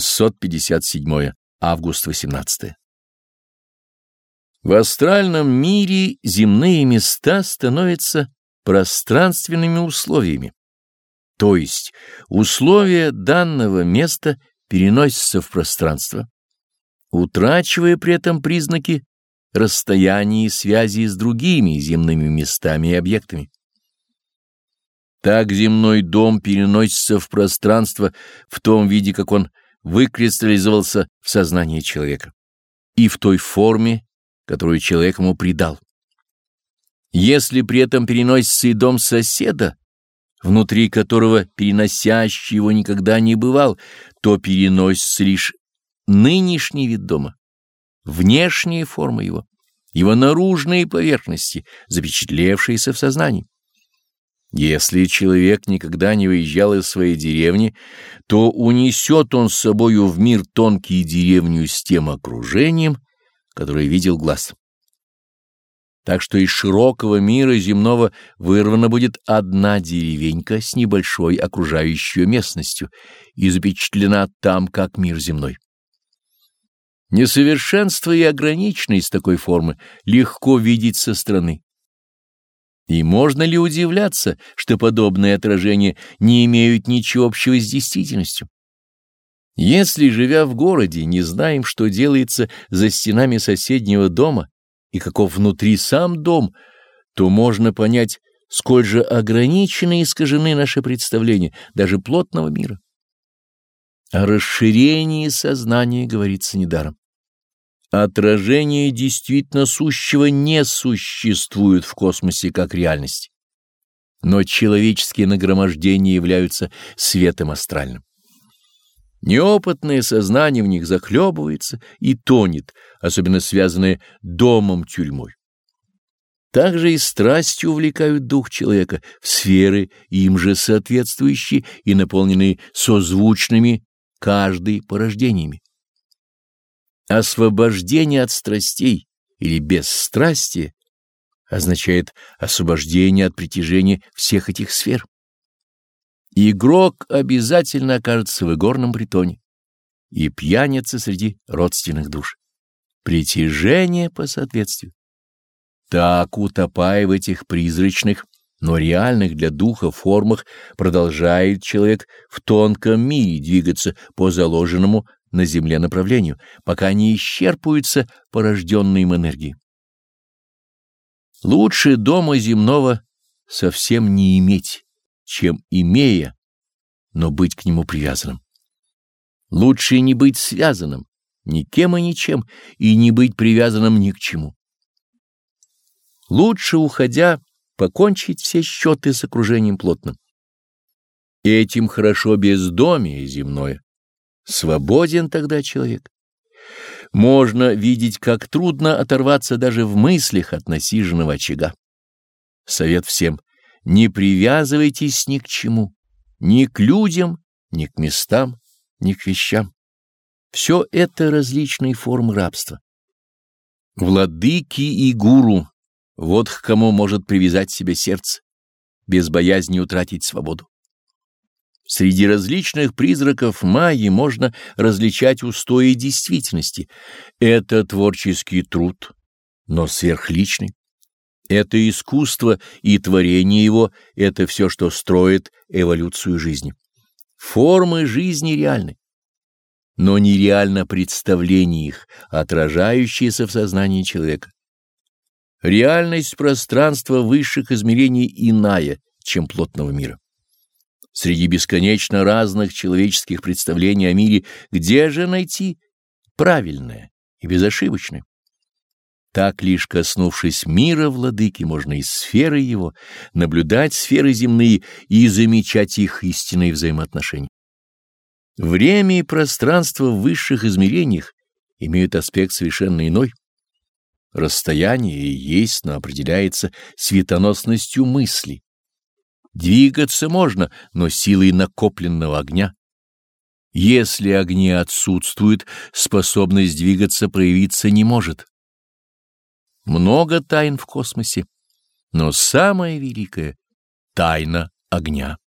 657 август 18 В астральном мире земные места становятся пространственными условиями, то есть условия данного места переносятся в пространство, утрачивая при этом признаки расстояния и связи с другими земными местами и объектами. Так земной дом переносится в пространство в том виде, как он выкристаллизовался в сознании человека, и в той форме, которую человек ему придал. Если при этом переносится и дом соседа, внутри которого переносящий его никогда не бывал, то переносится лишь нынешний вид дома, внешняя форма его, его наружные поверхности, запечатлевшиеся в сознании. Если человек никогда не выезжал из своей деревни, то унесет он с собою в мир тонкие деревню с тем окружением, которое видел глаз. Так что из широкого мира земного вырвана будет одна деревенька с небольшой окружающей местностью и запечатлена там, как мир земной. Несовершенство и ограниченность такой формы легко видеть со стороны. И можно ли удивляться, что подобные отражения не имеют ничего общего с действительностью? Если, живя в городе, не знаем, что делается за стенами соседнего дома и каков внутри сам дом, то можно понять, сколь же ограничены и искажены наши представления даже плотного мира. О расширении сознания говорится недаром. Отражение действительно сущего не существует в космосе как реальность, но человеческие нагромождения являются светом астральным. Неопытное сознание в них захлебывается и тонет, особенно связанное домом-тюрьмой. Также и страсти увлекают дух человека в сферы, им же соответствующие и наполненные созвучными каждой порождениями. Освобождение от страстей или бесстрастие означает освобождение от притяжения всех этих сфер. Игрок обязательно окажется в игорном притоне и пьяница среди родственных душ. Притяжение по соответствию. Так, утопая в этих призрачных, но реальных для духа формах, продолжает человек в тонком мире двигаться по заложенному на Земле направлению, пока не исчерпываются порожденные им энергии. Лучше дома земного совсем не иметь, чем имея, но быть к нему привязанным. Лучше не быть связанным никем и ничем, и не быть привязанным ни к чему. Лучше, уходя, покончить все счеты с окружением плотным. Этим хорошо бездомие земное, Свободен тогда человек. Можно видеть, как трудно оторваться даже в мыслях от насиженного очага. Совет всем — не привязывайтесь ни к чему, ни к людям, ни к местам, ни к вещам. Все это различные формы рабства. Владыки и гуру — вот к кому может привязать себе сердце, без боязни утратить свободу. Среди различных призраков Майи можно различать устои действительности. Это творческий труд, но сверхличный. Это искусство и творение его — это все, что строит эволюцию жизни. Формы жизни реальны, но нереально представление их, отражающееся в сознании человека. Реальность пространства высших измерений иная, чем плотного мира. Среди бесконечно разных человеческих представлений о мире где же найти правильное и безошибочное? Так лишь коснувшись мира владыки, можно из сферы его наблюдать сферы земные и замечать их истинные взаимоотношения. Время и пространство в высших измерениях имеют аспект совершенно иной. Расстояние и есть, но определяется светоносностью мысли Двигаться можно, но силой накопленного огня. Если огни отсутствуют, способность двигаться проявиться не может. Много тайн в космосе, но самая великая — тайна огня.